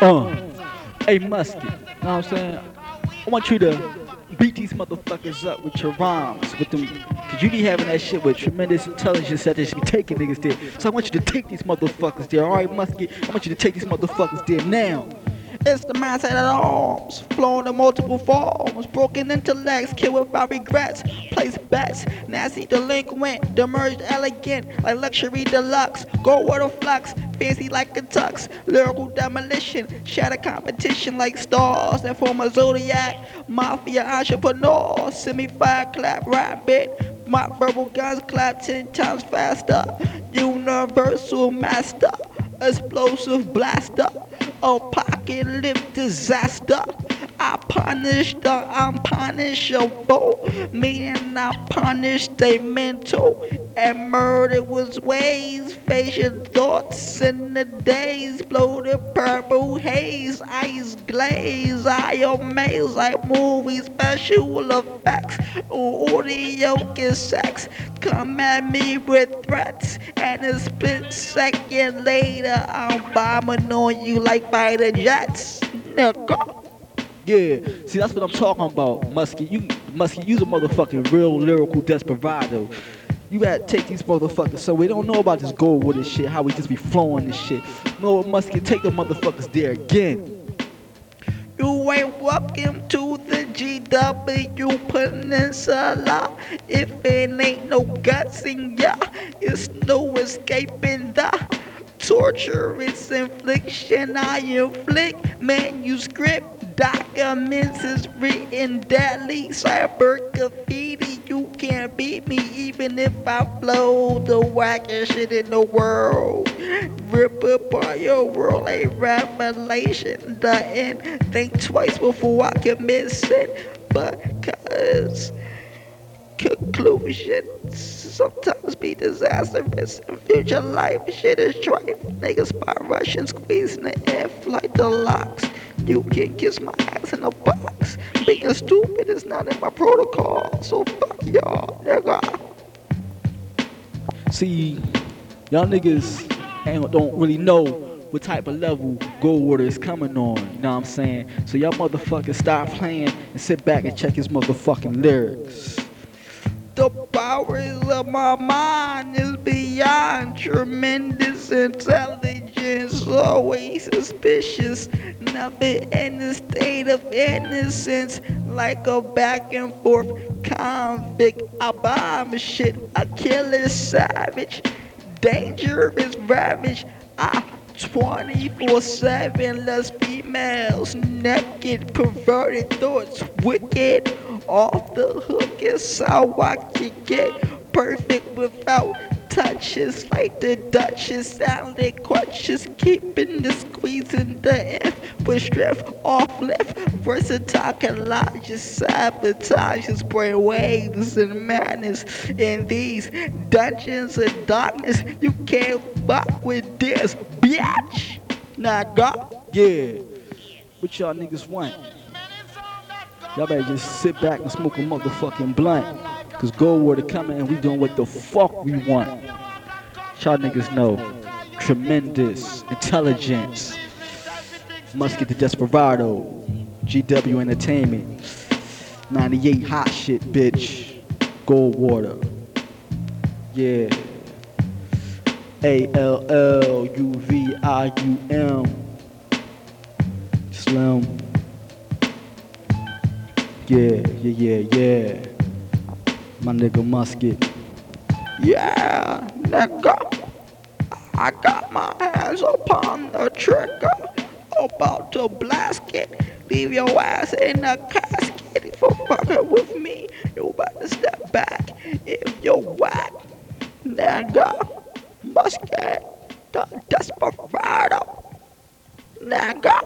Uh, hey Musket, know what I'm saying? I want you to beat these motherfuckers up with your rhymes, with them, cause you be having that shit with tremendous intelligence that they should be taking niggas there. So I want you to take these motherfuckers there, alright Musket? I want you to take these motherfuckers there now. It's the mindset at arms, flowing in multiple forms, broken intellects, killed without regrets, place bets, nasty delinquent, demerged elegant, like luxury deluxe, go water flux, fancy like a tux, lyrical demolition, shatter competition like stars that form a zodiac, mafia entrepreneur, semi-fire clap rap bit, my verbal guns clap ten times faster, universal master, explosive blaster apocalypse disaster. I punish the unpunishable, meaning I punish the mental and murder was ways, facial thoughts in the days, bloated purple haze, ice glaze, I amaze like movie special effects, audio cassettes, come at me with threats, and a split second later, I'm bombing on you like fighter jets, nigga. Yeah, see that's what I'm talking about, Muskie. You Muskie, you's a motherfucking real lyrical desperado. You gotta take these motherfuckers so we don't know about this gold with this shit, how we just be flowing this shit. No, Muskie, take the motherfuckers there again. You ain't welcome to the GW Peninsula. If it ain't no guts in ya, it's no escaping the torturous infliction I inflict. Manuscript documents is written deadly cyber graffiti. You can't beat me even if I flow the wackest shit in the world. Rip apart your world, a revelation. The end. Think twice before I commit sin. Because conclusions sometimes be disastrous. Future life, shit is tripe. Niggas by Russian squeezing the air like the locks. You can't kiss my ass in a box. Being stupid is not in my protocol. So fuck y'all, nigga. See, y'all niggas don't really know what type of level Goldwater is coming on. You know what I'm saying? So y'all motherfuckers stop playing and sit back and check his motherfucking lyrics. The powers of my mind is beyond tremendous intelligence, always suspicious, Nothing in a state of innocence, like a back and forth convict. I bomb shit, I kill savage, dangerous ravage. I 24 7 less females, naked, perverted thoughts, wicked off the hook is how I can get perfect without touches like the Duchess sounded crutches keeping the squeezing the F with strength off left versatile collages sabotages brain waves and madness in these dungeons of darkness you can't fuck with this bitch now God Yeah. What y'all niggas want? Y'all better just sit back and smoke a motherfucking blunt. Cause Goldwater coming and we doing what the fuck we want. Y'all niggas know. Tremendous intelligence. Musket the Desperado. GW Entertainment. 98 hot shit, bitch. Gold Water. Yeah. A L L U V I U M. Slim. Yeah, yeah, yeah, yeah. My nigga Musket. Yeah, nigga. I got my hands upon the trigger. About to blast it. Leave your ass in a casket for fucking with me. You better step back if you're whack. Nigga. Musket. The desperado. Nigga.